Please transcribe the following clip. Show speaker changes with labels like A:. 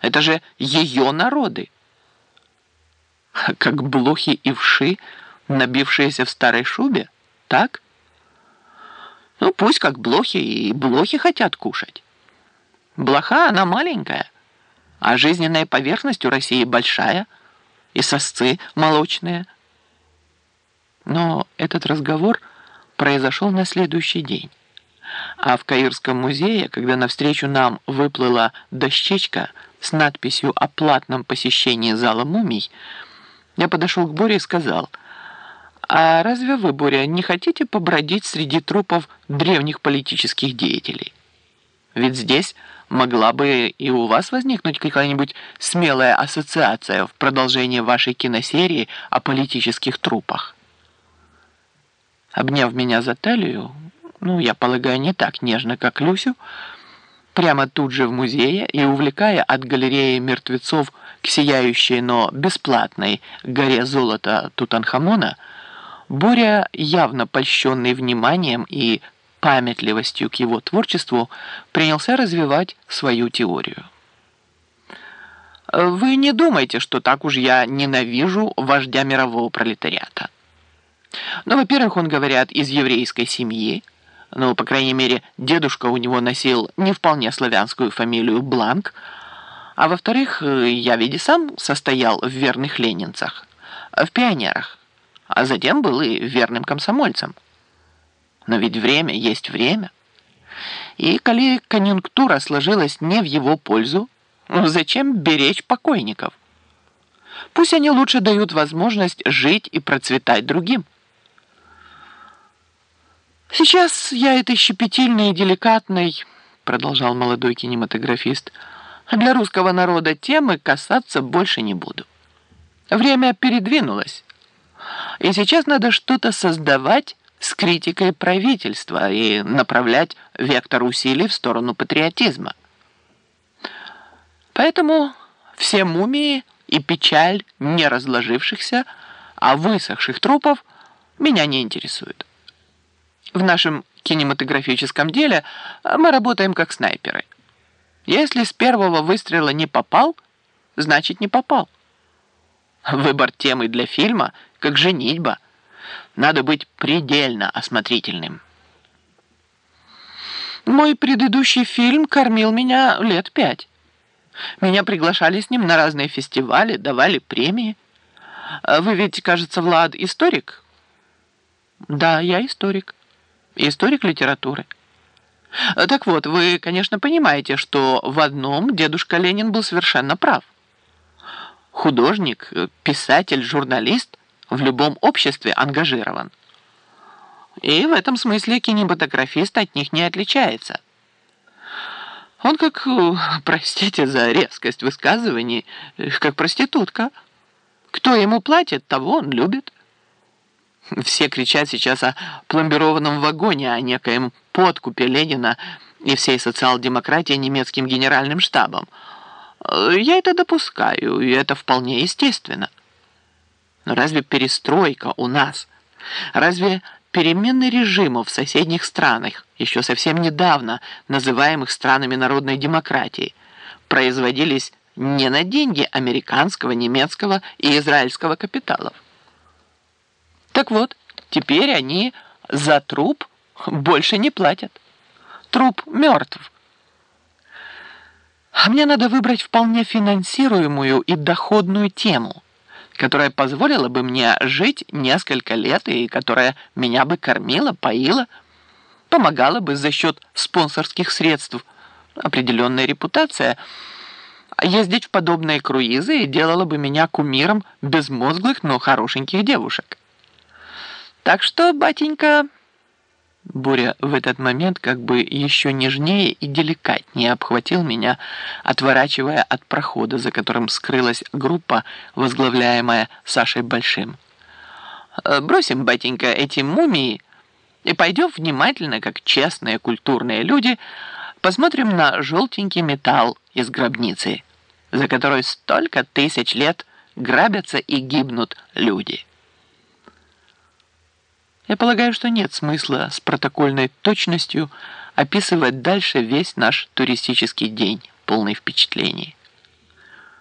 A: Это же ее народы. Как блохи и вши, набившиеся в старой шубе, так? Ну, пусть как блохи, и блохи хотят кушать. Блоха, она маленькая, а жизненная поверхность у России большая, и сосцы молочные. Но этот разговор произошел на следующий день. А в Каирском музее, когда навстречу нам выплыла дощечка с надписью о платном посещении зала мумий, я подошел к Боре и сказал, «А разве вы, Боря, не хотите побродить среди трупов древних политических деятелей? Ведь здесь могла бы и у вас возникнуть какая-нибудь смелая ассоциация в продолжение вашей киносерии о политических трупах». Обняв меня за талию, ну, я полагаю, не так нежно, как Люсю, прямо тут же в музее и увлекая от галереи мертвецов к сияющей, но бесплатной горе золота Тутанхамона, Боря, явно польщенный вниманием и памятливостью к его творчеству, принялся развивать свою теорию. Вы не думайте, что так уж я ненавижу вождя мирового пролетариата. Ну, во-первых, он, говорят, из еврейской семьи, ну, по крайней мере, дедушка у него носил не вполне славянскую фамилию Бланк, а во-вторых, я ведь сам состоял в верных ленинцах, в пионерах, а затем был и верным комсомольцем. Но ведь время есть время. И коли конъюнктура сложилась не в его пользу, ну, зачем беречь покойников? Пусть они лучше дают возможность жить и процветать другим. «Сейчас я этой щепетильной и деликатной, — продолжал молодой кинематографист, — для русского народа темы касаться больше не буду. Время передвинулось, и сейчас надо что-то создавать с критикой правительства и направлять вектор усилий в сторону патриотизма. Поэтому все мумии и печаль не разложившихся, а высохших трупов меня не интересуют. В нашем кинематографическом деле мы работаем как снайперы. Если с первого выстрела не попал, значит не попал. Выбор темы для фильма как женитьба. Надо быть предельно осмотрительным. Мой предыдущий фильм кормил меня лет пять. Меня приглашали с ним на разные фестивали, давали премии. Вы ведь, кажется, Влад, историк? Да, я историк историк литературы. Так вот, вы, конечно, понимаете, что в одном дедушка Ленин был совершенно прав. Художник, писатель, журналист в любом обществе ангажирован. И в этом смысле кинематографист от них не отличается. Он как, простите за резкость высказываний, как проститутка. Кто ему платит, того он любит. Все кричат сейчас о пломбированном вагоне, о некоем подкупе Ленина и всей социал-демократии немецким генеральным штабом. Я это допускаю, и это вполне естественно. Но разве перестройка у нас? Разве перемены режимов в соседних странах, еще совсем недавно называемых странами народной демократии, производились не на деньги американского, немецкого и израильского капиталов? Так вот, теперь они за труп больше не платят. Труп мертв. А мне надо выбрать вполне финансируемую и доходную тему, которая позволила бы мне жить несколько лет и которая меня бы кормила, поила, помогала бы за счет спонсорских средств, определенная репутация, ездить в подобные круизы и делала бы меня кумиром безмозглых, но хорошеньких девушек. Так что, батенька...» Боря в этот момент как бы еще нежнее и деликатнее обхватил меня, отворачивая от прохода, за которым скрылась группа, возглавляемая Сашей Большим. «Э, «Бросим, батенька, эти мумии и пойдем внимательно, как честные культурные люди, посмотрим на желтенький металл из гробницы, за которой столько тысяч лет грабятся и гибнут люди». Я полагаю, что нет смысла с протокольной точностью описывать дальше весь наш туристический день, полный впечатлений.